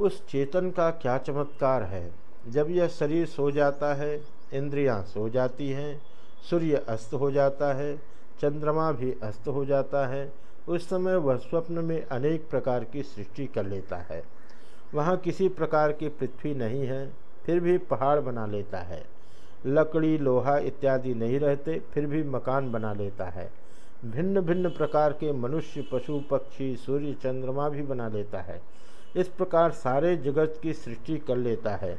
उस चेतन का क्या चमत्कार है? जब यह शरीर सो जाता है, इंद्रियाँ सो जाती हैं, सूर्य अस्त हो जाता है, चंद्रमा भी अस्त हो जाता है, उस समय वह स्वप्न में अनेक प्रकार की सृष्टि कर लेता है। वहाँ किसी प्रकार की पृथ्वी नहीं है, फिर भी पहाड़ बना लेता है। लकड़ी, लोहा इत्यादि नहीं रहते, फिर भी मकान बना लेता है। भिन्न भिन्न प्रकार के मनुष्य, पशु, पक्षी, सूर्य, चंद्रमा भी बना लेता है। इस प्रकार सारे जगत की सृष्टि कर लेता है।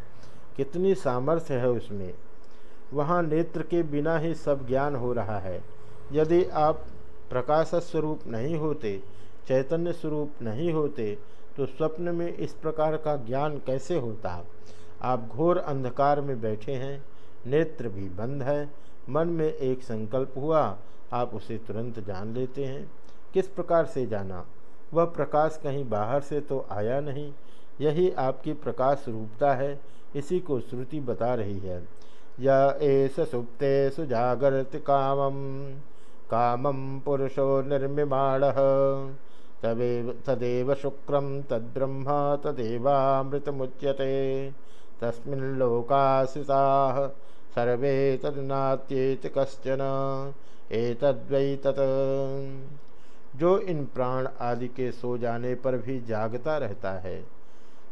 कितनी सामर्थ्य है उसमें। वहाँ नेत्र के बिना ही सब ज्ञान हो रहा है। यदि आप प्रकाश स्वरूप नहीं होते चैतन्य स्वरूप नहीं होते तो स्वप्न में इस प्रकार का ज्ञान कैसे होता? आप घोर अंधकार में बैठे हैं, नेत्र भी बंद है, मन में एक संकल्प हुआ, आप उसे तुरंत जान लेते हैं। किस प्रकार से जाना? वह प्रकाश कहीं बाहर से तो आया नहीं, यही आपकी प्रकाश रूपता है, इसी को श्रुति बता रही है। या एस सुप्ते सुजागरत कामम कामम पुरुषो निर्मिमाण, तवेव, तदेव शुक्रम तद्ब्रह्म, तदेवामृतमुच्यते तस्मिल्लोकाश्रिता सर्वे तदनात्येत कश्चन, एतद्वै तत्। जो इन प्राण आदि के सो जाने पर भी जागता रहता है।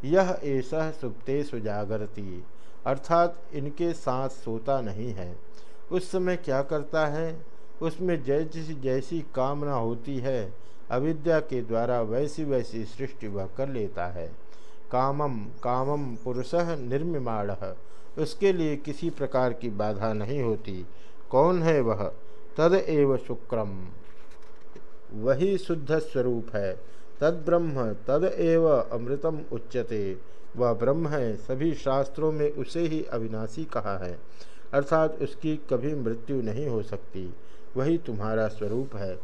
यह ऐसा सुप्ते सुजागरती, अर्थात इनके साथ सोता नहीं है। उस समय क्या करता है? उसमें जैसी जैसी कामना होती है, अविद्या के द्वारा वैसी वैसी सृष्टि वह कर लेता है। कामम कामम पुरुष निर्मिमाण, उसके लिए किसी प्रकार की बाधा नहीं होती। कौन है वह? तद एव शुक्रम। वही शुद्ध स्वरूप है। तद ब्रह्म, तद एव अमृतम उच्यते। वह ब्रह्म है, सभी शास्त्रों में उसे ही अविनाशी कहा है। अर्थात उसकी कभी मृत्यु नहीं हो सकती। वही तुम्हारा स्वरूप है।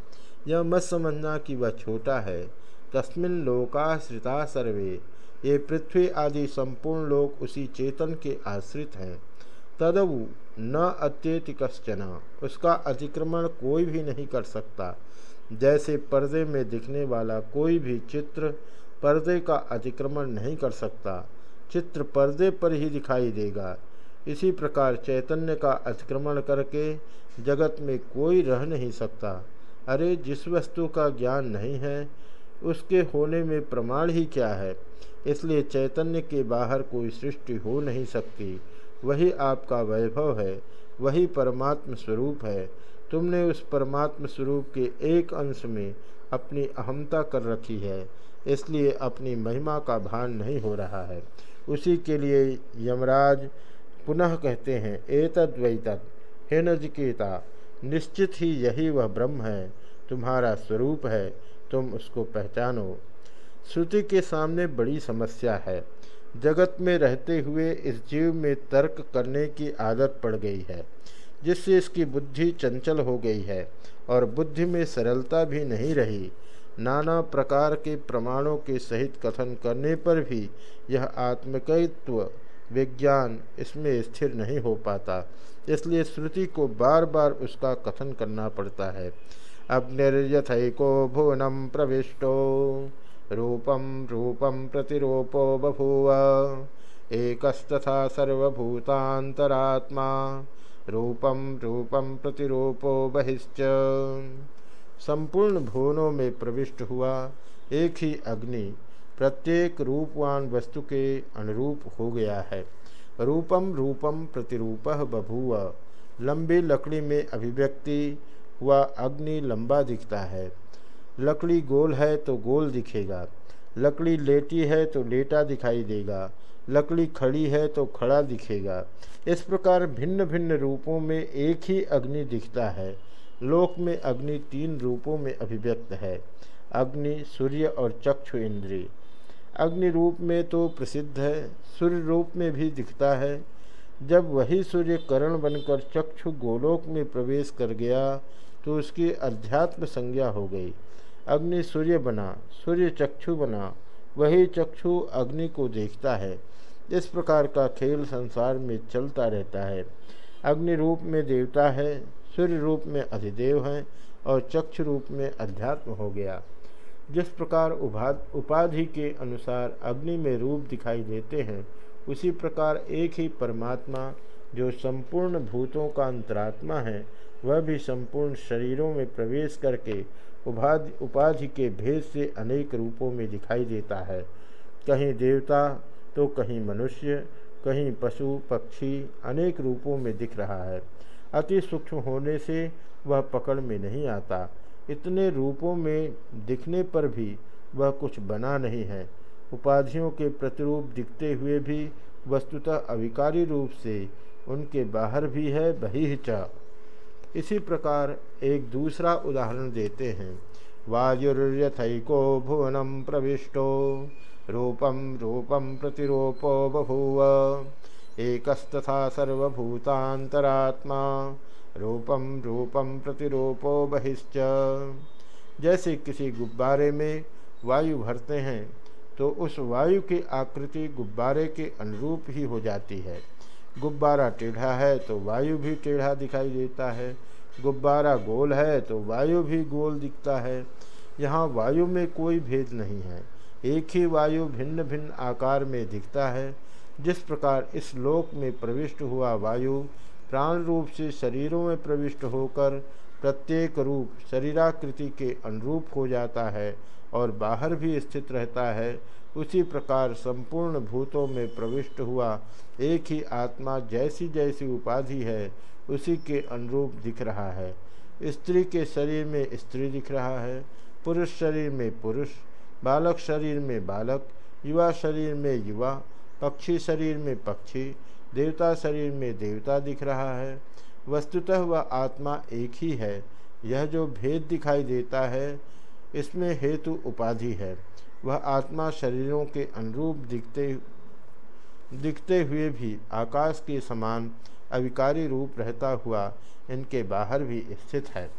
यह मत समझना कि वह छोटा है। तस्मिन लोकाश्रिता सर्वे। ये पृथ्वी आदि संपूर्ण लोक उसी चेतन के आश्रित हैं। तदवु न अत्येति कश्चन। उसका अतिक्रमण कोई भी नहीं कर सकता। जैसे पर्दे में दिखने वाला कोई भी चित्र पर्दे का अतिक्रमण नहीं कर सकता। चित्र पर्दे पर ही दिखाई देगा। इसी प्रकार चैतन्य का अतिक्रमण करके जगत में कोई रह नहीं सकता। अरे, जिस वस्तु का ज्ञान नहीं है, उसके होने में प्रमाण ही क्या है? इसलिए चैतन्य के बाहर कोई सृष्टि हो नहीं सकती। वही आपका वैभव है, वही परमात्म स्वरूप है। तुमने उस परमात्म स्वरूप के एक अंश में अपनी अहमता कर रखी है, इसलिए अपनी महिमा का भान नहीं हो रहा है। उसी के लिए यमराज पुनः कहते हैं, एतद वैतद, हे नजकेता, निश्चित ही यही वह ब्रह्म है, तुम्हारा स्वरूप है, तुम उसको पहचानो। श्रुति के सामने बड़ी समस्या है। जगत में रहते हुए इस जीव में तर्क करने की आदत पड़ गई है, जिससे इसकी बुद्धि चंचल हो गई है और बुद्धि में सरलता भी नहीं रही। नाना प्रकार के प्रमाणों के सहित कथन करने पर भी यह आत्मकत्व विज्ञान इसमें स्थिर नहीं हो पाता, इसलिए श्रुति को बार बार उसका कथन करना पड़ता है। अग्निर्यथको भुवनम प्रविष्टो। रूपम रूपम प्रतिरूपो बभूव। एकस्तथा सर्वभूतांतरात्मा रूपम रूपम प्रतिरूपो बहिश्च। संपूर्ण भुवनों में प्रविष्ट हुआ एक ही अग्नि प्रत्येक रूपवान वस्तु के अनुरूप हो गया है। रूपम रूपम प्रतिरूप बभूव। लंबी लकड़ी में अभिव्यक्ति हुआ अग्नि लंबा दिखता है। लकड़ी गोल है तो गोल दिखेगा। लकड़ी लेटी है तो लेटा दिखाई देगा। लकड़ी खड़ी है तो खड़ा दिखेगा। इस प्रकार भिन्न भिन्न रूपों में एक ही अग्नि दिखता है। लोक में अग्नि तीन रूपों में अभिव्यक्त है। अग्नि, सूर्य और चक्षु इंद्रिय। अग्नि रूप में तो प्रसिद्ध है, सूर्य रूप में भी दिखता है। जब वही सूर्य करण बनकर चक्षु गोलोक में प्रवेश कर गया तो उसकी अध्यात्म संज्ञा हो गई। अग्नि सूर्य बना, सूर्य चक्षु बना, वही चक्षु अग्नि को देखता है। इस प्रकार का खेल संसार में चलता रहता है। अग्नि रूप में देवता है, सूर्य रूप में अधिदेव हैं और चक्षु रूप में अध्यात्म हो गया। जिस प्रकार उपाधि के अनुसार अग्नि में रूप दिखाई देते हैं, उसी प्रकार एक ही परमात्मा, जो संपूर्ण भूतों का अंतरात्मा है वह भी संपूर्ण शरीरों में प्रवेश करके उपाधि उपाधि के भेद से अनेक रूपों में दिखाई देता है। कहीं देवता तो कहीं मनुष्य, कहीं पशु, पक्षी अनेक रूपों में दिख रहा है। अति सूक्ष्म होने से वह पकड़ में नहीं आता। इतने रूपों में दिखने पर भी वह कुछ बना नहीं है। उपाधियों के प्रतिरूप दिखते हुए भी वस्तुतः अविकारी रूप से उनके बाहर भी है बहिचा इसी प्रकार एक दूसरा उदाहरण देते हैं। वायुर्यथको भुवनम प्रविष्टो रूपम रूपम प्रतिरूपो बभूव। एकस्तथा सर्वभूतांतरात्मा रूपम रूपम प्रतिरूपो बहिश्च। जैसे किसी गुब्बारे में वायु भरते हैं तो उस वायु की आकृति गुब्बारे के अनुरूप ही हो जाती है। गुब्बारा टेढ़ा है तो वायु भी टेढ़ा दिखाई देता है। गुब्बारा गोल है तो वायु भी गोल दिखता है। यहाँ वायु में कोई भेद नहीं है। एक ही वायु भिन्न भिन्न आकार में दिखता है। जिस प्रकार इस लोक में प्रविष्ट हुआ वायु प्राण रूप से शरीरों में प्रविष्ट होकर प्रत्येक रूप शरीराकृति के अनुरूप हो जाता है और बाहर भी स्थित रहता है। उसी प्रकार संपूर्ण भूतों में प्रविष्ट हुआ। एक ही आत्मा जैसी जैसी उपाधि है, उसी के अनुरूप दिख रहा है। स्त्री के शरीर में स्त्री दिख रहा है, पुरुष शरीर में पुरुष, बालक शरीर में बालक, युवा शरीर में युवा, पक्षी शरीर में पक्षी, देवता शरीर में देवता दिख रहा है। वस्तुतः वह आत्मा एक ही है, यह जो भेद दिखाई देता है, इसमें हेतु उपाधि है। वह आत्मा शरीरों के अनुरूप दिखते दिखते हुए भी आकाश के समान अविकारी रूप रहता हुआ इनके बाहर भी स्थित है।